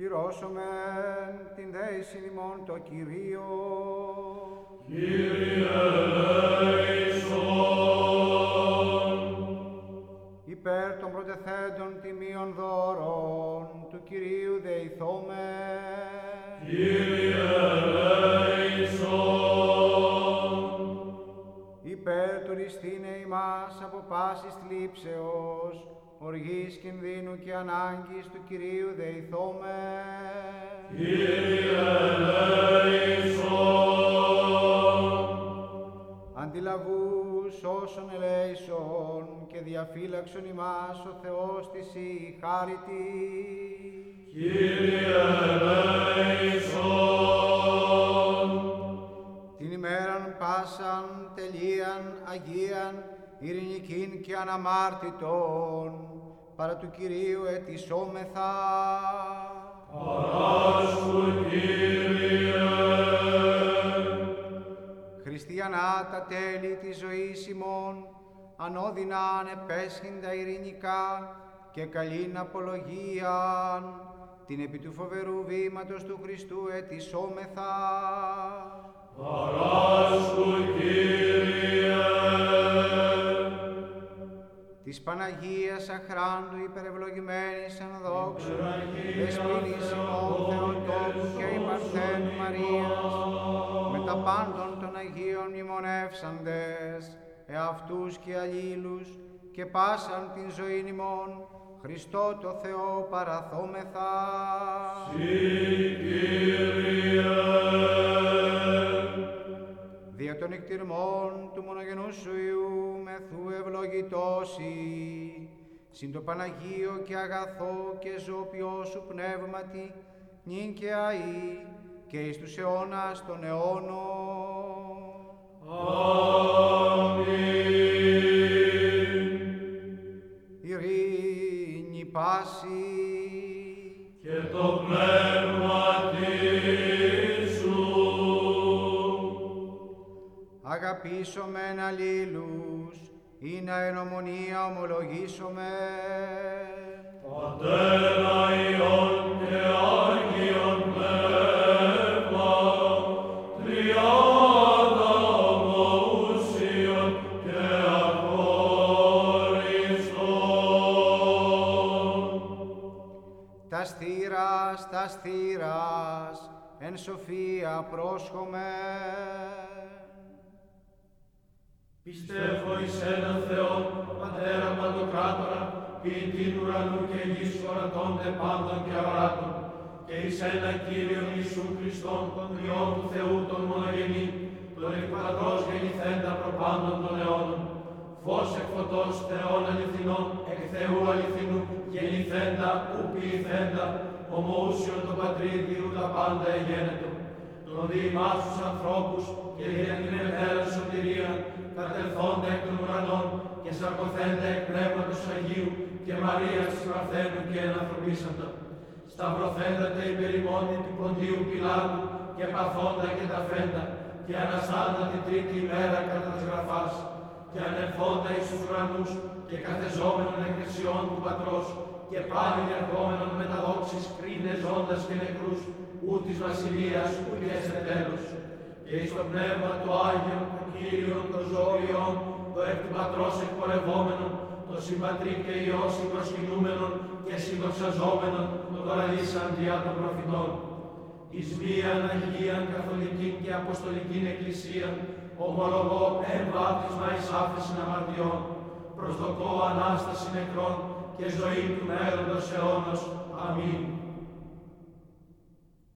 Κυρώσομεν την δέησιν ημών το Κυρίο. Κύριε ελέησον. Υπέρ των πρωτεθέντων τιμίων δώρων του Κυρίου δεηθόμεν. Κύριε ρηστίνε ημάς από πάσης θλίψεως, οργής κινδύνου και ανάγκης του Κυρίου δεηθόμεν. Κύριε ελέησον. Αντιλαβούς όσων ελέησον και διαφύλαξον ημάς ο Θεός της η χάριτη. Κύριε ελέησον. Την ημέραν πάσαν τελείαν αγίαν ειρηνικήν και αναμάρτητον παρά του Κυρίου ετισόμεθα. Παράσου, Κύριε. Χριστιανά τα τέλη της ζωής ημών, ανώδυνα ανεπέσχυντα ειρηνικά και καλήν απολογίαν, την επί του φοβερού βήματος του Χριστού ετισόμεθα. Παράσου, Παναγίας αχράντου υπερευλογημένης εν δόξου, δεσποινής ημών Θεοτόκου και η Παρθένου Μαρίας, με τα πάντων των Αγίων μνημονεύσαντες, εαυτούς και αλλήλους, και πάσαν την ζωήν ημών, Χριστό το Θεό παραθόμεθα. Δια των εκτιρμών του μονογενού σου Υιού μεθού ευλογητώσει, συν το Παναγίο και αγαθό και ζώπιό σου πνεύματι, νυν και αΐ και εις τους αιώνας των αιώνων. Ειρήνη πάση, Και το πνεύμα αγαπήσομεν αλλήλους, ή να εν ομονία ομολογήσομεν. Πατέρα Υιόν και Άγιον Πνεύμα, τριάδα ομοούσιον και αχώριστον. Τα στήρας, τα στήρας, εν σοφία πρόσχομαι. Πιστεύω εις έναν Θεόν, Πατέρα Παντοκράτορα, ποιητήν ουρανού και γης ορατώνται πάντων και αοράτων, και εις έναν Κύριον Ιησού Χριστόν, τον Υιόν του Θεού τον μονογενή, τον εκ Πατρός γεννηθέντα προπάντων των αιώνων, φως εκ φωτός Θεών αληθινών, εκ Θεού αληθινού, γεννηθέντα, ου ποιηθέντα, ομοούσιον το Πατρί διού τα πάντα εγένετο, τον διημάς τους ανθρώπους και για και σαρκωθέντα εκ πνεύματος Αγίου και Μαρίας της Παρθένου και ενανθρωπίσαντα. Σταυρωθέντα τα υπερημόνη του Ποντίου Πιλάτου και παθόντα και τα φέντα και αναστάντα την τρίτη ημέρα κατά της γραφάς και ανερθόντα εις τους ουρανούς και καθεζόμενον εκκλησιών του Πατρός και πάλι ερχόμενον με τα δόξης κρίνες ζώντας και νεκρούς ού της βασιλείας ού και σε τέλος. Και εις το πνεύμα το Άγιον, το Κύριον, το ζώιον, το εκ του Πατρός εκπορευόμενον, το συμπατρί και Υιός προσκυνούμενον και συνδοξαζόμενον, το παραλύσαν διά των προφητών. Εις μίαν Αγίαν Καθολικήν και Αποστολικήν Εκκλησίαν, ομολογώ εμβάπτισμα εις άφεσιν αμαρτιών, προσδοκώ Ανάσταση νεκρών και ζωή του μέλλοντος αιώνος. Αμήν.